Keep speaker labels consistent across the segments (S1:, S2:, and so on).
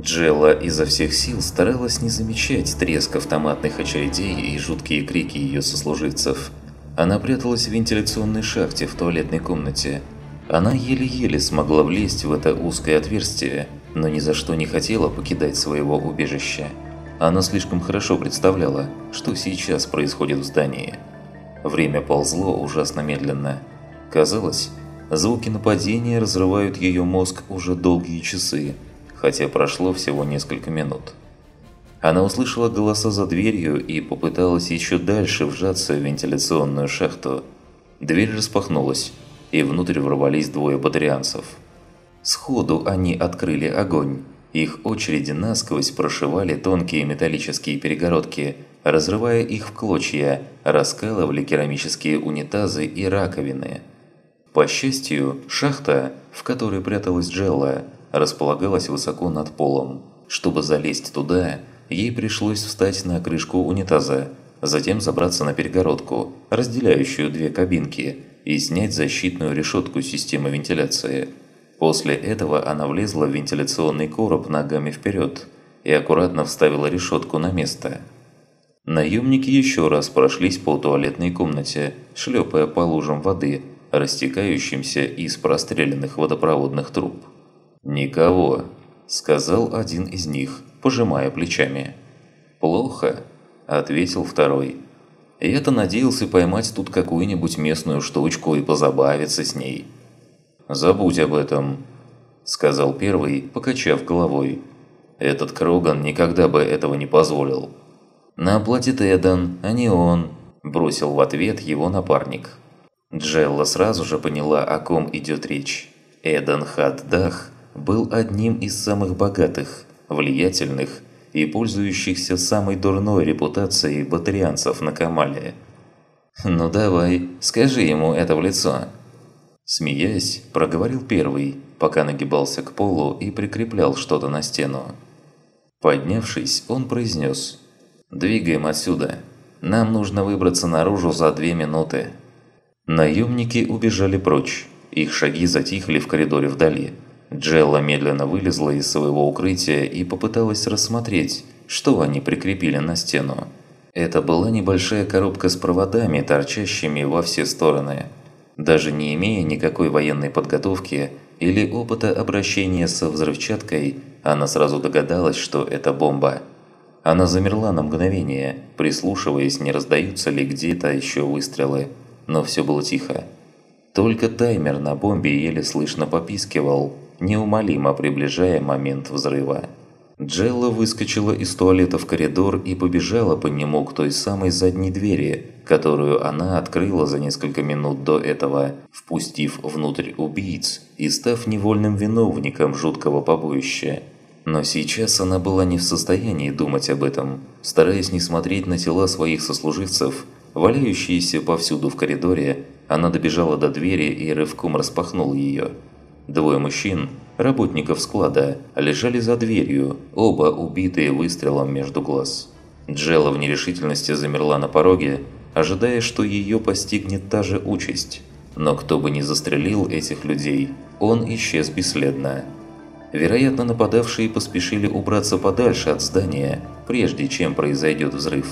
S1: Джелла изо всех сил старалась не замечать треск автоматных очередей и жуткие крики ее сослуживцев. Она пряталась в вентиляционной шахте в туалетной комнате. Она еле-еле смогла влезть в это узкое отверстие, но ни за что не хотела покидать своего убежища. Она слишком хорошо представляла, что сейчас происходит в здании. Время ползло ужасно медленно. Казалось, звуки нападения разрывают ее мозг уже долгие часы, хотя прошло всего несколько минут. Она услышала голоса за дверью и попыталась еще дальше вжаться в вентиляционную шахту. Дверь распахнулась, и внутрь ворвались двое батарианцев. Сходу они открыли огонь. Их очереди насквозь прошивали тонкие металлические перегородки, разрывая их в клочья, раскалывали керамические унитазы и раковины. По счастью, шахта, в которой пряталась Джелла, располагалась высоко над полом. Чтобы залезть туда, ей пришлось встать на крышку унитаза, затем забраться на перегородку, разделяющую две кабинки, и снять защитную решетку системы вентиляции. После этого она влезла в вентиляционный короб ногами вперед и аккуратно вставила решетку на место. Наемники еще раз прошлись по туалетной комнате, шлепая по лужам воды, растекающимся из простреленных водопроводных труб. «Никого», – сказал один из них, пожимая плечами. «Плохо», – ответил второй. «Я-то надеялся поймать тут какую-нибудь местную штучку и позабавиться с ней». «Забудь об этом», – сказал первый, покачав головой. «Этот Кроган никогда бы этого не позволил». «Нам платит Эдан, а не он», – бросил в ответ его напарник. Джелла сразу же поняла, о ком идет речь. Эдан Хаддах был одним из самых богатых, влиятельных и пользующихся самой дурной репутацией батарианцев на Камале. «Ну давай, скажи ему это в лицо». Смеясь, проговорил первый, пока нагибался к полу и прикреплял что-то на стену. Поднявшись, он произнес «Двигаем отсюда. Нам нужно выбраться наружу за две минуты». Наемники убежали прочь. Их шаги затихли в коридоре вдали. Джелла медленно вылезла из своего укрытия и попыталась рассмотреть, что они прикрепили на стену. Это была небольшая коробка с проводами, торчащими во все стороны. Даже не имея никакой военной подготовки или опыта обращения со взрывчаткой, она сразу догадалась, что это бомба. Она замерла на мгновение, прислушиваясь, не раздаются ли где-то еще выстрелы, но все было тихо. Только таймер на бомбе еле слышно попискивал, неумолимо приближая момент взрыва. Джелла выскочила из туалета в коридор и побежала по нему к той самой задней двери, которую она открыла за несколько минут до этого, впустив внутрь убийц и став невольным виновником жуткого побоища. Но сейчас она была не в состоянии думать об этом, стараясь не смотреть на тела своих сослуживцев, валяющиеся повсюду в коридоре, она добежала до двери и рывком распахнула ее. Двое мужчин, работников склада, лежали за дверью, оба убитые выстрелом между глаз. Джелла в нерешительности замерла на пороге, ожидая, что ее постигнет та же участь. Но кто бы ни застрелил этих людей, он исчез бесследно. Вероятно, нападавшие поспешили убраться подальше от здания, прежде чем произойдет взрыв.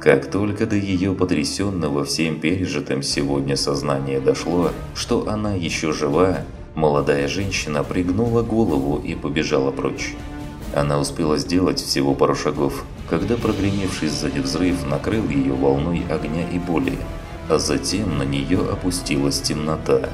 S1: Как только до ее потрясенного всем пережитым сегодня сознания дошло, что она еще жива, Молодая женщина пригнула голову и побежала прочь. Она успела сделать всего пару шагов, когда прогремевший сзади взрыв накрыл ее волной огня и боли, а затем на нее опустилась темнота.